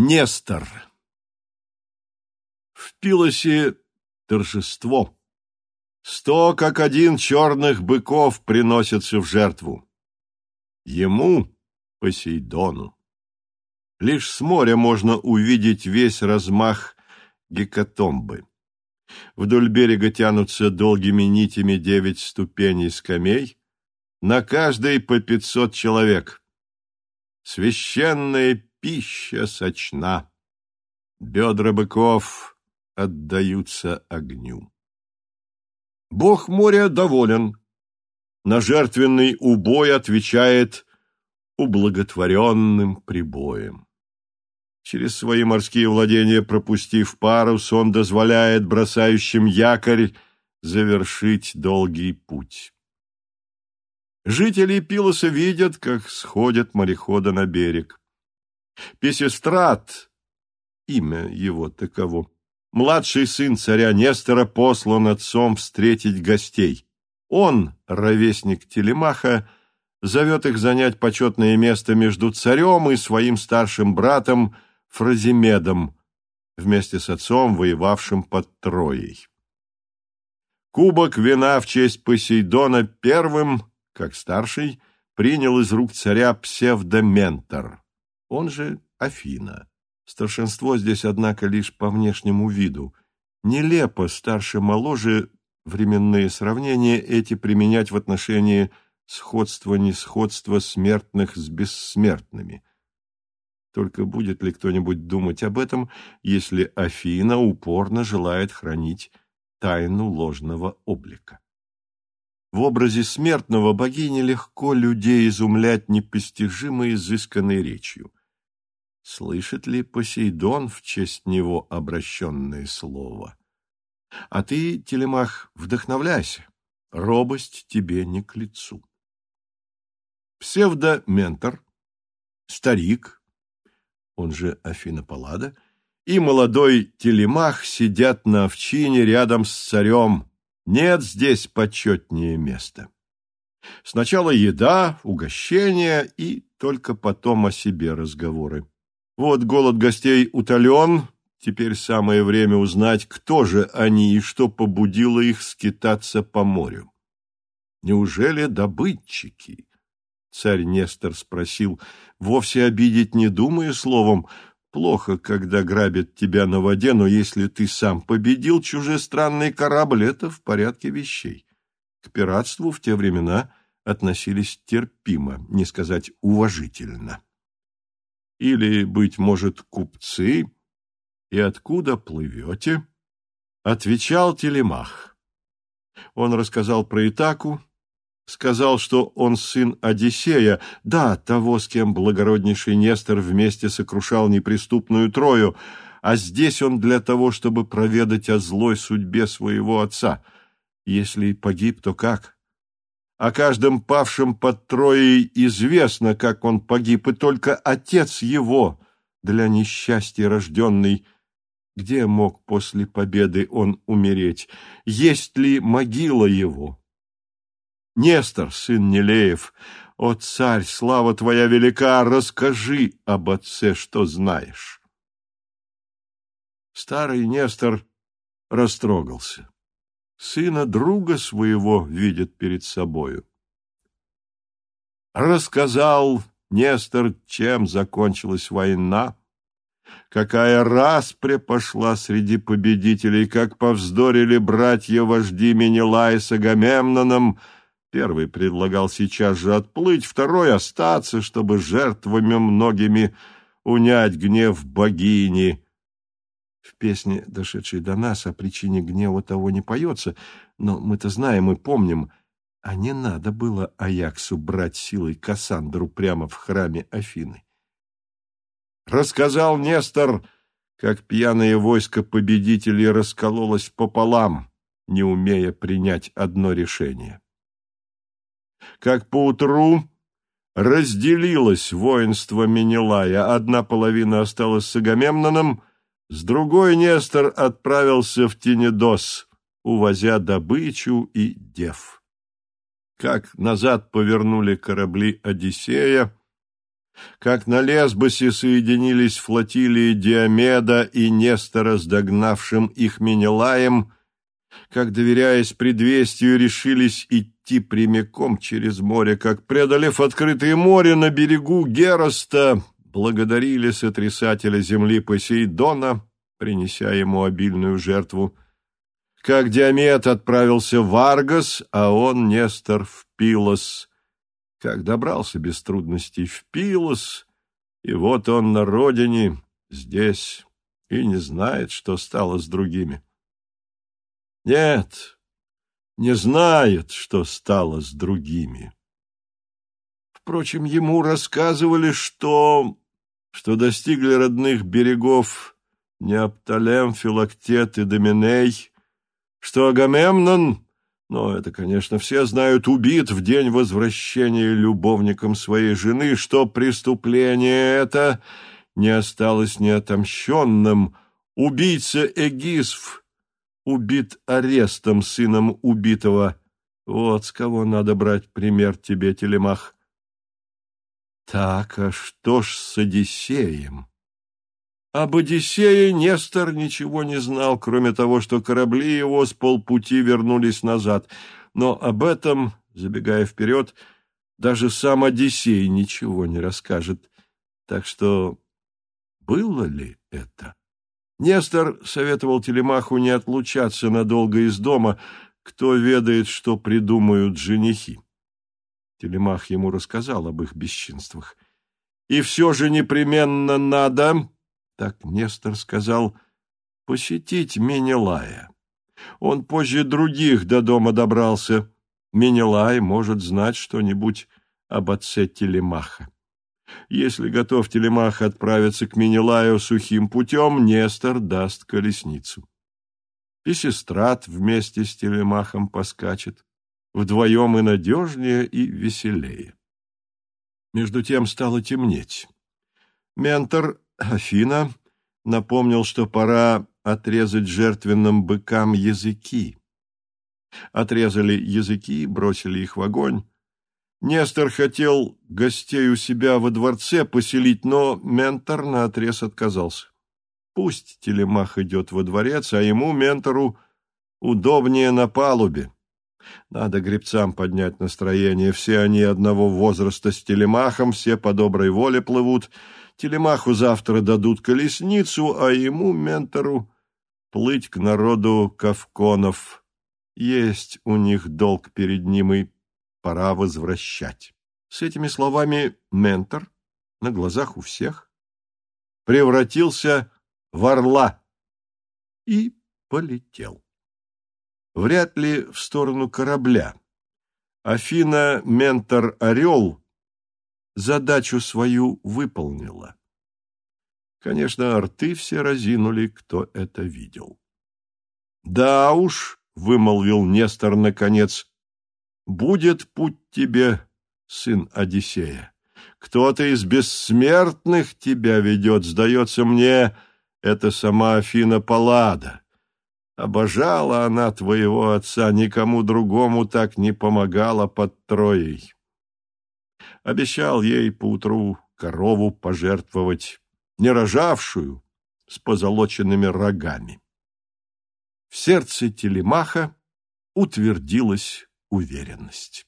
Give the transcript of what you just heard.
Нестор В Пилосе торжество. Сто, как один, черных быков приносятся в жертву. Ему, Посейдону, лишь с моря можно увидеть весь размах гекатомбы. Вдоль берега тянутся долгими нитями девять ступеней скамей, на каждой по пятьсот человек. Священная пища сочна, бедра быков отдаются огню. Бог моря доволен. На жертвенный убой отвечает ублаготворенным прибоем. Через свои морские владения, пропустив парус, он дозволяет бросающим якорь завершить долгий путь. Жители Пилоса видят, как сходят мореходы на берег. Песестрат, имя его таково, младший сын царя Нестора послан отцом встретить гостей. Он, ровесник Телемаха, зовет их занять почетное место между царем и своим старшим братом – Фразимедом, вместе с отцом, воевавшим под Троей. Кубок вина в честь Посейдона первым, как старший, принял из рук царя псевдоментор, он же Афина. Старшинство здесь, однако, лишь по внешнему виду. Нелепо старше-моложе временные сравнения эти применять в отношении сходства-несходства смертных с бессмертными. Только будет ли кто-нибудь думать об этом, если Афина упорно желает хранить тайну ложного облика? В образе смертного богини легко людей изумлять непостижимо изысканной речью. Слышит ли Посейдон в честь него обращенное слово? А ты, Телемах, вдохновляйся, робость тебе не к лицу. Псевдоментор, старик, он же Афина Паллада, и молодой Телемах сидят на овчине рядом с царем. Нет здесь почетнее места. Сначала еда, угощение и только потом о себе разговоры. Вот голод гостей утолен, теперь самое время узнать, кто же они и что побудило их скитаться по морю. Неужели добытчики? Царь Нестор спросил, вовсе обидеть не думая словом, плохо, когда грабят тебя на воде, но если ты сам победил чужестранный корабль, это в порядке вещей. К пиратству в те времена относились терпимо, не сказать уважительно. Или, быть может, купцы, и откуда плывете? Отвечал Телемах. Он рассказал про Итаку, сказал, что он сын Одиссея, да, того, с кем благороднейший Нестор вместе сокрушал неприступную Трою, а здесь он для того, чтобы проведать о злой судьбе своего отца. Если погиб, то как? О каждом павшем под Троей известно, как он погиб, и только отец его, для несчастья рожденный, где мог после победы он умереть? Есть ли могила его? Нестор, сын Нелеев, о царь, слава твоя велика, расскажи об отце, что знаешь. Старый Нестор растрогался. Сына друга своего видит перед собою. Рассказал Нестор, чем закончилась война, какая распря пошла среди победителей, как повздорили братья-вожди Менелай с Агамемноном, Первый предлагал сейчас же отплыть, второй — остаться, чтобы жертвами многими унять гнев богини. В песне, дошедшей до нас, о причине гнева того не поется, но мы-то знаем и помним, а не надо было Аяксу брать силой Кассандру прямо в храме Афины. Рассказал Нестор, как пьяное войско победителей раскололось пополам, не умея принять одно решение как поутру разделилось воинство Менелая. Одна половина осталась с Агамемноном, с другой Нестор отправился в Тенедос, увозя добычу и дев. Как назад повернули корабли Одиссея, как на Лесбосе соединились флотилии Диомеда и Нестора с догнавшим их Менелаем, как, доверяясь предвестию, решились идти прямиком через море, как, преодолев открытое море на берегу Героста, благодарили сотрясателя земли Посейдона, принеся ему обильную жертву, как Диамет отправился в Аргос, а он, Нестор, в Пилос, как добрался без трудностей в Пилос, и вот он на родине, здесь, и не знает, что стало с другими. Нет, не знает, что стало с другими. Впрочем, ему рассказывали, что, что достигли родных берегов Неопталем, Филактет и Доминей, что Агамемнон, но это, конечно, все знают, убит в день возвращения любовником своей жены, что преступление это не осталось неотомщенным. Убийца Эгисф убит арестом сыном убитого. Вот с кого надо брать пример тебе, Телемах. Так, а что ж с Одиссеем? Об Одиссее Нестор ничего не знал, кроме того, что корабли его с полпути вернулись назад. Но об этом, забегая вперед, даже сам Одиссей ничего не расскажет. Так что было ли это? Нестор советовал Телемаху не отлучаться надолго из дома, кто ведает, что придумают женихи. Телемах ему рассказал об их бесчинствах. «И все же непременно надо, — так Нестор сказал, — посетить Менелая. Он позже других до дома добрался. Менелай может знать что-нибудь об отце Телемаха. Если готов Телемах отправиться к Менелаю сухим путем, Нестор даст колесницу. И сестрат вместе с Телемахом поскачет, вдвоем и надежнее, и веселее. Между тем стало темнеть. Ментор Афина напомнил, что пора отрезать жертвенным быкам языки. Отрезали языки, бросили их в огонь, Нестор хотел гостей у себя во дворце поселить, но ментор наотрез отказался. Пусть Телемах идет во дворец, а ему, ментору, удобнее на палубе. Надо гребцам поднять настроение. Все они одного возраста с Телемахом, все по доброй воле плывут. Телемаху завтра дадут колесницу, а ему, ментору, плыть к народу кавконов. Есть у них долг перед ним и пора возвращать. С этими словами ментор на глазах у всех превратился в орла и полетел. Вряд ли в сторону корабля. Афина, ментор Орел, задачу свою выполнила. Конечно, рты все разинули, кто это видел. «Да уж», — вымолвил Нестор наконец, будет путь тебе, сын Одиссея. Кто-то из бессмертных тебя ведет, сдается мне, это сама Афина Паллада. Обожала она твоего отца, никому другому так не помогала под Троей. Обещал ей поутру корову пожертвовать, не рожавшую, с позолоченными рогами. В сердце Телемаха утвердилась уверенность.